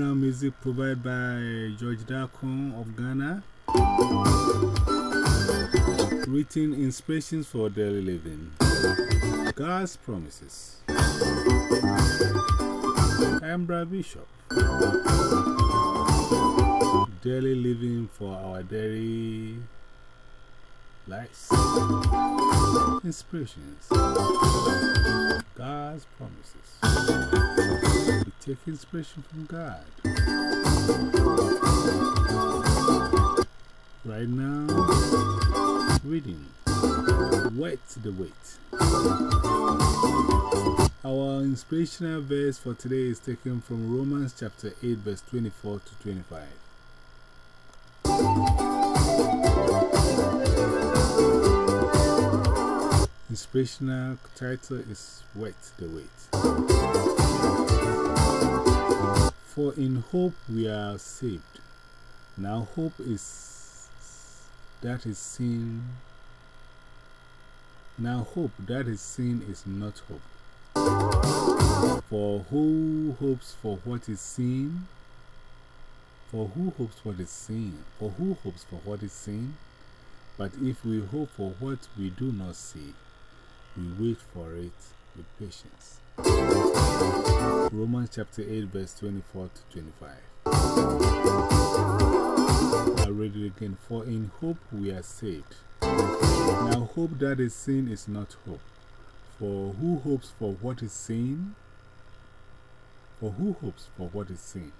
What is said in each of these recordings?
Background music provided by George Dakon of Ghana. Written inspirations for daily living. God's promises. I'm Brad Bishop. Daily living for our daily lives. Inspirations. God's promises. We take inspiration from God. Right now, reading Worth the Wait. Our inspirational verse for today is taken from Romans chapter 8, verse 24 to 25. Inspirational title is Worth the Wait. For in hope we are saved. Now, hope is that is seen. Now, hope that is seen is not hope. For who hopes for what is seen? For who hopes what is seen? For who hopes for what is seen? But if we hope for what we do not see, we wait for it with patience. Romans chapter 8, verse 24 to 25. I read it again. For in hope we are saved. Now, hope that is seen is not hope. For who hopes for what is seen? For who hopes for what is seen?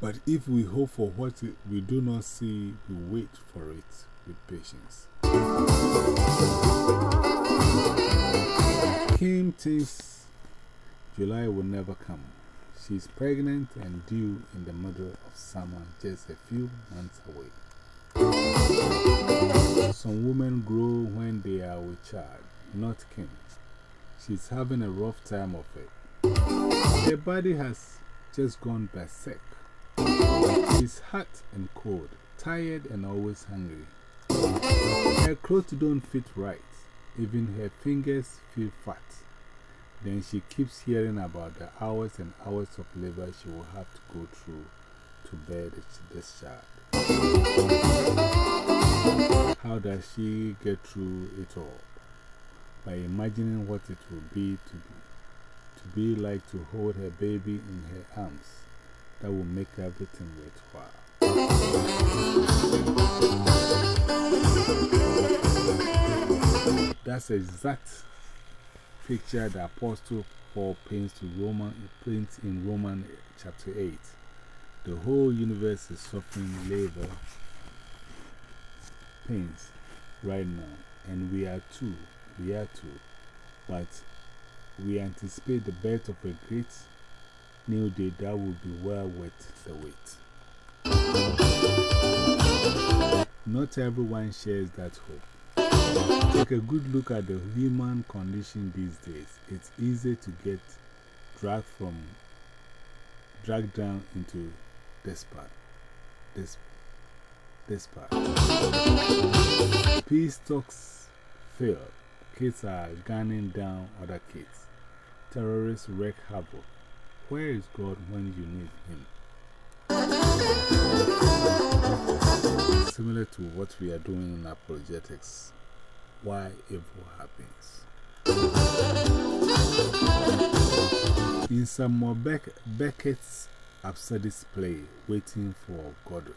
But if we hope for what we do not see, we wait for it with patience. Kim thinks July will never come. She's pregnant and due in the middle of summer, just a few months away. Some women grow when they are with child, not Kim. She's having a rough time of it. Her body has just gone berserk. She's hot and cold, tired and always hungry. Her clothes don't fit right. Even her fingers feel fat. Then she keeps hearing about the hours and hours of labor she will have to go through to bear this child. How does she get through it all? By imagining what it will be to, to be like to hold her baby in her arms. That will make everything worthwhile. That's the exact picture the Apostle Paul paints, to Roman, paints in Roman eh, chapter 8. The whole universe is suffering labor pains right now, and we are too. We are too. But we anticipate the birth of a great new day that will be well worth the wait. Not everyone shares that hope. Take a good look at the human condition these days. It's easy to get dragged from dragged down into. This, this part. Peace talks fail. Kids are gunning down other kids. Terrorists wreak havoc. Where is God when you need Him? Similar to what we are doing in apologetics. Why evil happens. In Samuel Beck Beckett's absurdist play, Waiting for Godot,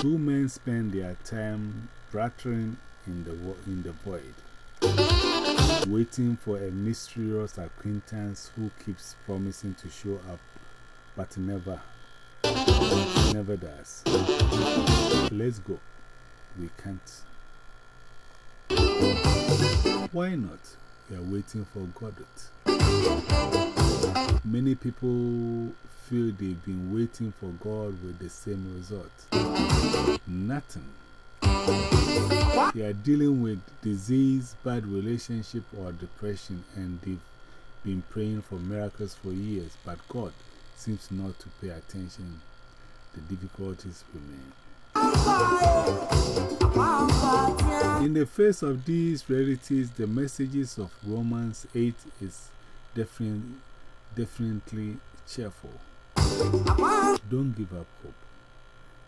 two men spend their time rattling in the, in the void, waiting for a mysterious acquaintance who keeps promising to show up but never, never does. Let's go. We can't. Why not? We are waiting for Godot. Many people feel they've been waiting for God with the same result. Nothing. They are dealing with disease, bad relationship, or depression, and they've been praying for miracles for years, but God seems not to pay attention. The difficulties remain. In the face of these realities, the messages of Romans 8 is definitely cheerful. Don't give up hope.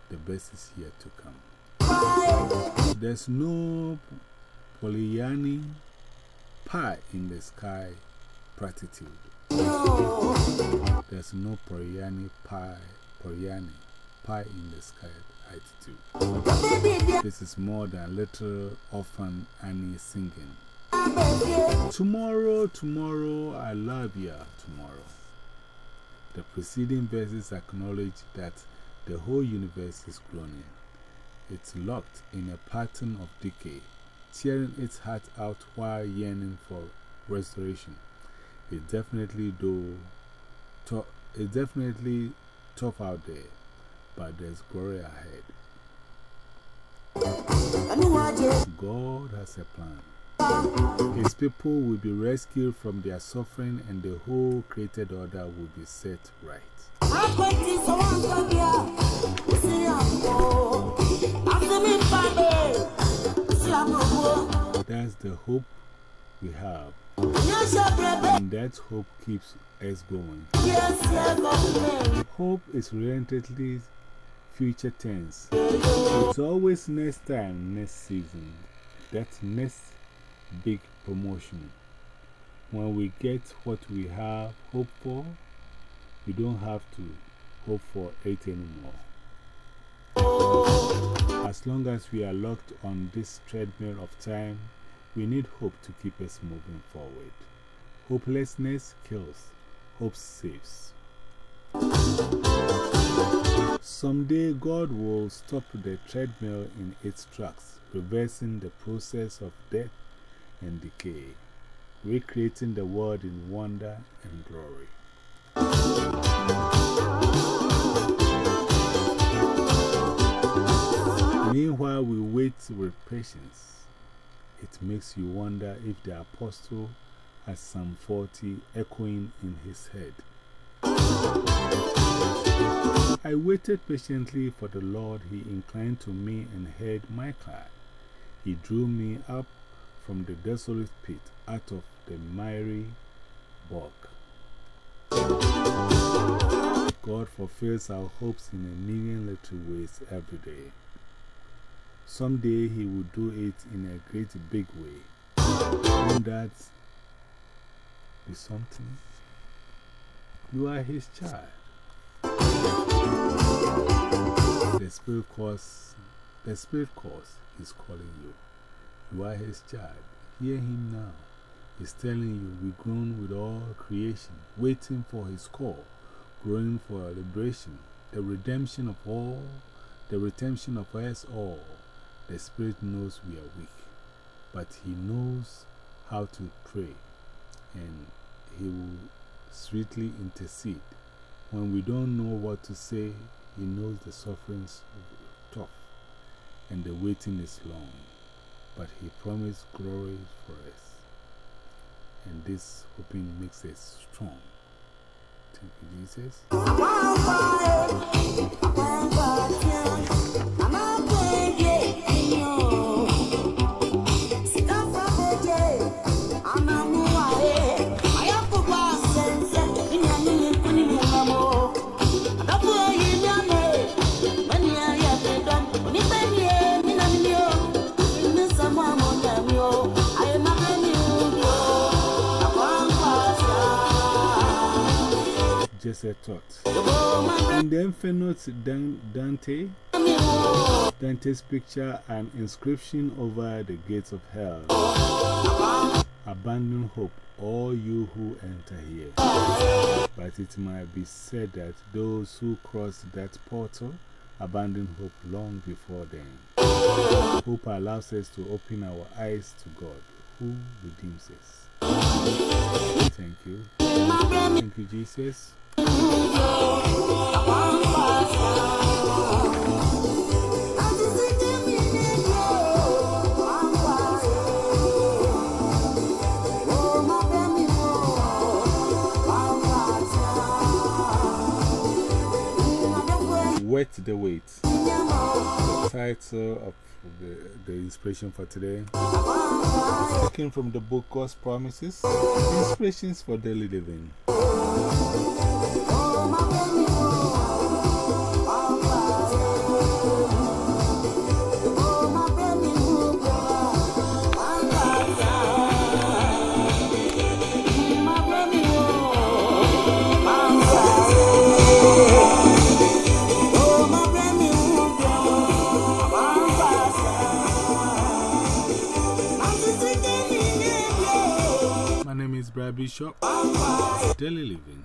The best is yet to come. There's no Pollyanna pie in the sky platitude. There's no Pollyanna pie, Pollyanna pie in the sky attitude. This is more than little orphan Annie singing. Tomorrow, tomorrow, I love ya tomorrow. The preceding verses acknowledge that the whole universe is groaning. It's locked in a pattern of decay, tearing its heart out while yearning for restoration. It's definitely, though, it's definitely tough out there but there's glory ahead. God has a plan. His people will be rescued from their suffering and the whole created order will be set right. That's the hope we have. And that hope keeps us going. Hope is relentlessly future tense. It's always next time, next season. That's next big promotion. When we get what we have hoped for, we don't have to hope for it anymore. As long as we are locked on this treadmill of time, we need hope to keep us moving forward. Hopelessness kills, hope saves. Someday God will stop the treadmill in its tracks, reversing the process of death and decay, recreating the world in wonder and glory. Meanwhile, we wait with patience. It makes you wonder if the apostle has Psalm 40 echoing in his head. I waited patiently for the Lord. He inclined to me and heard my cry. He drew me up from the desolate pit, out of the miry bog. God fulfills our hopes in a million little ways every day. Someday He will do it in a great big way. Won't that be something? You are His child. The Spirit course, the Spirit course is calling you. You are His child. Hear Him now. He's telling you, we groan with all creation, waiting for His call, growing for liberation, the redemption of all, the redemption of us all. The Spirit knows we are weak, but He knows how to pray, and He will sweetly intercede. When we don't know what to say, He knows the suffering's tough and the waiting is long. But He promised glory for us. And this hoping makes us strong Thank you, Jesus. Just a thought. In the infinite Dante, Dante's picture an inscription over the gates of hell. Abandon hope, all you who enter here. But it might be said that those who cross that portal abandon hope long before then. Hope allows us to open our eyes to God, who redeems us. Thank you. Thank you, Jesus. Worth the Wait. Title of the, the inspiration for today. Taken from the book God's Promises Inspirations for Daily Living. Oh, my Bishop, Daily Living.